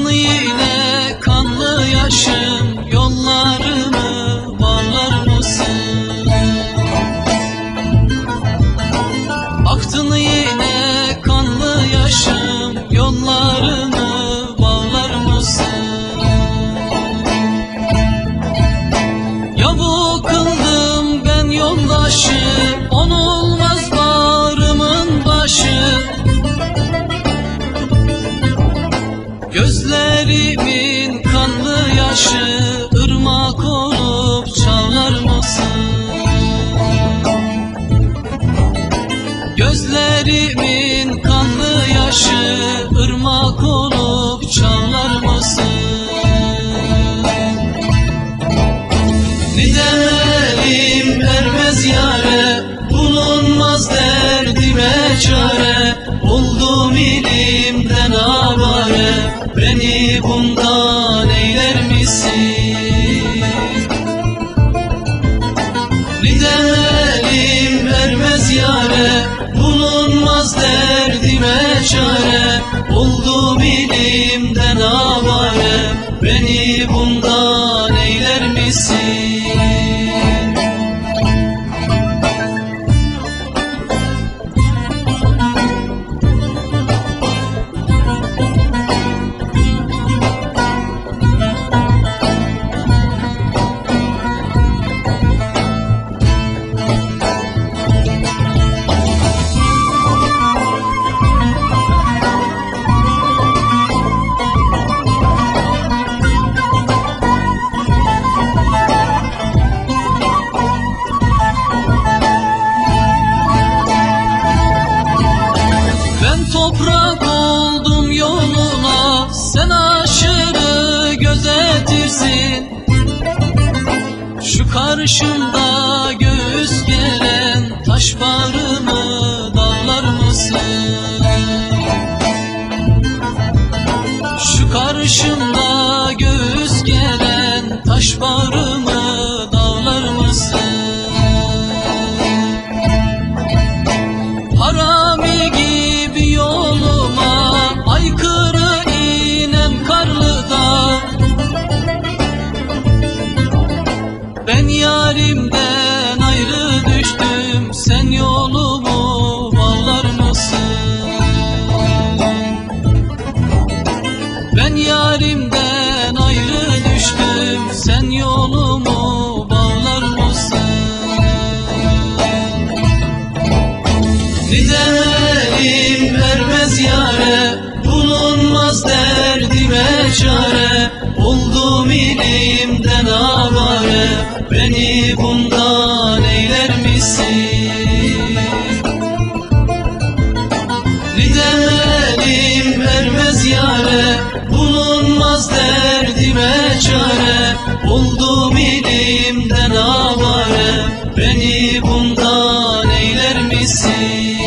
Aksın yine kanlı yaşım. Gidemedim ermez yare Bulunmaz derdime çare Oldum ilimden avare Beni bundan eyler misin? Gidemedim ermez yare Bulunmaz derdime çare Oldum ilimden toprak oldum yoluna. Sen aşırı gözetirsin. Şu karşımda yarimden ayrı düştüm sen yolumu bağlar mısın? Ben yarimden ayrı düştüm sen yolumu bağlar mısın? Gidelim vermez yare Bulunmaz derdime çare Oldum ilimden avare Beni bundan eyler misin? Gidelim ermez yare Bulunmaz derdime çare Oldum ilimden avare Beni bundan eyler misin?